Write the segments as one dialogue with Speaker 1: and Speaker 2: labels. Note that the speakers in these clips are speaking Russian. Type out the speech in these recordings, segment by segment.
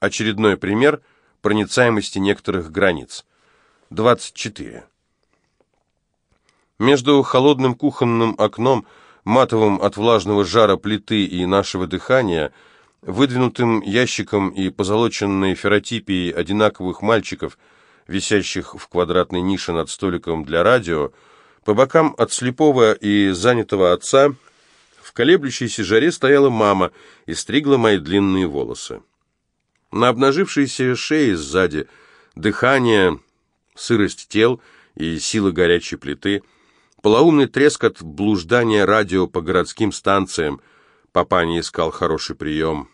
Speaker 1: Очередной пример проницаемости некоторых границ. 24. Между холодным кухонным окном, матовым от влажного жара плиты и нашего дыхания, выдвинутым ящиком и позолоченной ферротипией одинаковых мальчиков, висящих в квадратной нише над столиком для радио, по бокам от слепого и занятого отца в колеблющейся жаре стояла мама и стригла мои длинные волосы. На обнажившейся шее сзади дыхание, сырость тел и сила горячей плиты, полоумный треск от блуждания радио по городским станциям, папа не искал хороший прием.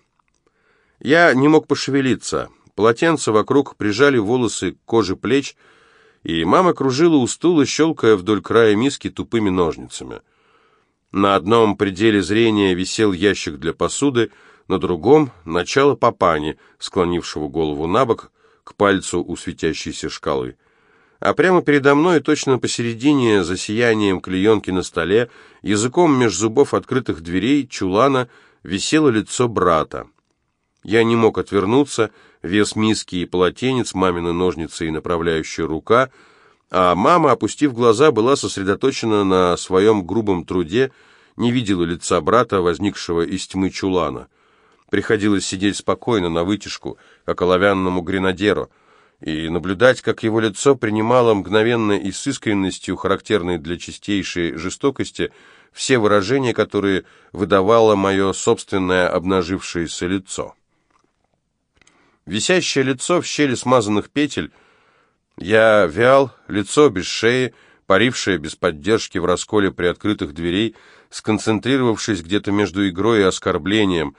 Speaker 1: Я не мог пошевелиться, полотенце вокруг прижали волосы к коже плеч, и мама кружила у стула, щелкая вдоль края миски тупыми ножницами. На одном пределе зрения висел ящик для посуды, на другом — начало папани, склонившего голову на бок к пальцу у светящейся шкалы. А прямо передо мной, точно посередине, за сиянием клеенки на столе, языком меж зубов открытых дверей чулана висело лицо брата. Я не мог отвернуться, вес миски и полотенец, мамины ножницы и направляющая рука, а мама, опустив глаза, была сосредоточена на своем грубом труде, не видела лица брата, возникшего из тьмы чулана. Приходилось сидеть спокойно, на вытяжку, как оловянному гренадеру, и наблюдать, как его лицо принимало мгновенно и с искренностью, характерной для чистейшей жестокости, все выражения, которые выдавало мое собственное обнажившееся лицо. Висящее лицо в щели смазанных петель. Я вял, лицо без шеи, парившее без поддержки в расколе приоткрытых дверей, сконцентрировавшись где-то между игрой и оскорблением.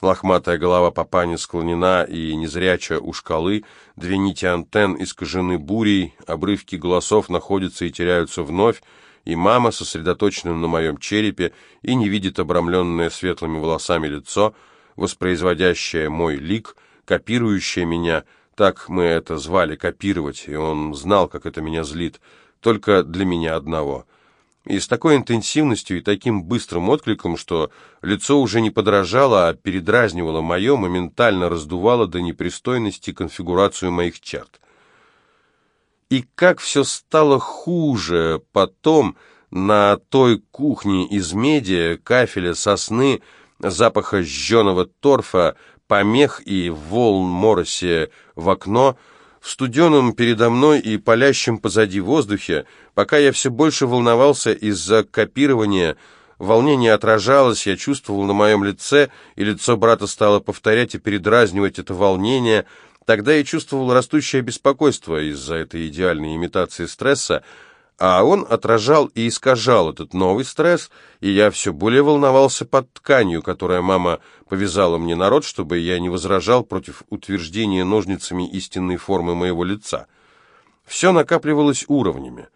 Speaker 1: Лохматая голова папани склонена и незряча у шкалы, две нити антенн искажены бурей, обрывки голосов находятся и теряются вновь, и мама, сосредоточена на моем черепе и не видит обрамленное светлыми волосами лицо, воспроизводящее мой лик — копирующая меня, так мы это звали, копировать, и он знал, как это меня злит, только для меня одного. И с такой интенсивностью и таким быстрым откликом, что лицо уже не подражало, а передразнивало мое, моментально раздувало до непристойности конфигурацию моих черт. И как все стало хуже потом на той кухне из меди, кафеля, сосны, запаха жженого торфа, помех и волн мороси в окно, студеном передо мной и палящем позади воздухе, пока я все больше волновался из-за копирования, волнение отражалось, я чувствовал на моем лице, и лицо брата стало повторять и передразнивать это волнение, тогда я чувствовал растущее беспокойство из-за этой идеальной имитации стресса, а он отражал и искажал этот новый стресс, и я все более волновался под тканью, которую мама повязала мне на рот, чтобы я не возражал против утверждения ножницами истинной формы моего лица. Все накапливалось уровнями.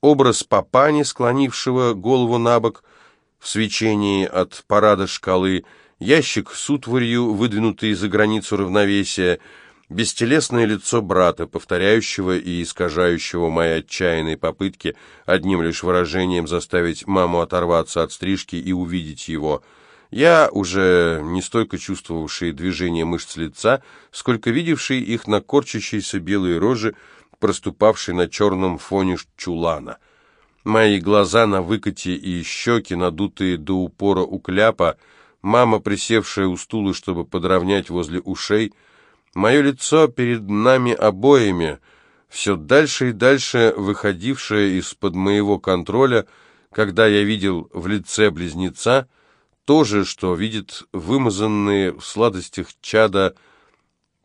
Speaker 1: Образ папани, склонившего голову на бок в свечении от парада шкалы, ящик с утварью, выдвинутый за границу равновесия — бестелесное лицо брата, повторяющего и искажающего мои отчаянные попытки одним лишь выражением заставить маму оторваться от стрижки и увидеть его. Я, уже не столько чувствовавший движение мышц лица, сколько видевший их на корчащейся белой роже, проступавшей на черном фоне чулана. Мои глаза на выкате и щеки, надутые до упора у кляпа, мама, присевшая у стула, чтобы подровнять возле ушей, Мое лицо перед нами обоими, все дальше и дальше выходившее из-под моего контроля, когда я видел в лице близнеца то же, что видит вымазанные в сладостях чада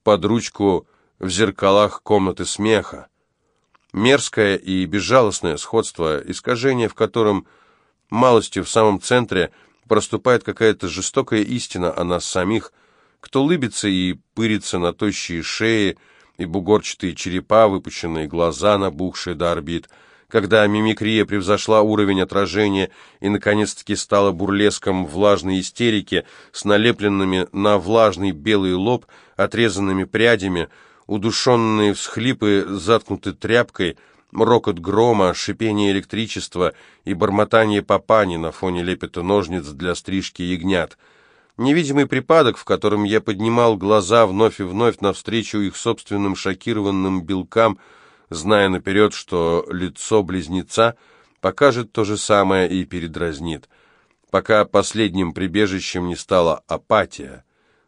Speaker 1: под ручку в зеркалах комнаты смеха. Мерзкое и безжалостное сходство, искажение, в котором малостью в самом центре проступает какая-то жестокая истина о нас самих – кто лыбится и пырится на тощие шеи и бугорчатые черепа, выпущенные глаза, набухшие до орбит, когда мимикрия превзошла уровень отражения и, наконец-таки, стала бурлеском влажной истерики с налепленными на влажный белый лоб отрезанными прядями, удушенные всхлипы заткнуты тряпкой, рокот грома, шипение электричества и бормотание папани на фоне лепета ножниц для стрижки ягнят — Невидимый припадок, в котором я поднимал глаза вновь и вновь навстречу их собственным шокированным белкам, зная наперед, что лицо близнеца покажет то же самое и передразнит, пока последним прибежищем не стала апатия.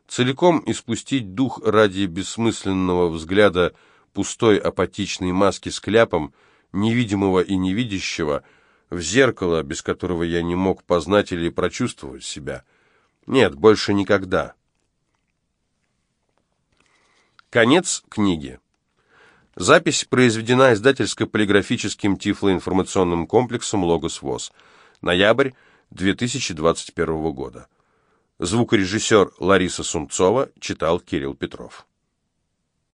Speaker 1: Целиком испустить дух ради бессмысленного взгляда пустой апатичной маски с кляпом, невидимого и невидящего, в зеркало, без которого я не мог познать или прочувствовать себя — нет, больше никогда. Конец книги. Запись произведена издательско-полиграфическим тифлоинформационным комплексом «Логос ВОЗ». Ноябрь 2021 года. Звукорежиссер Лариса Сумцова читал Кирилл Петров.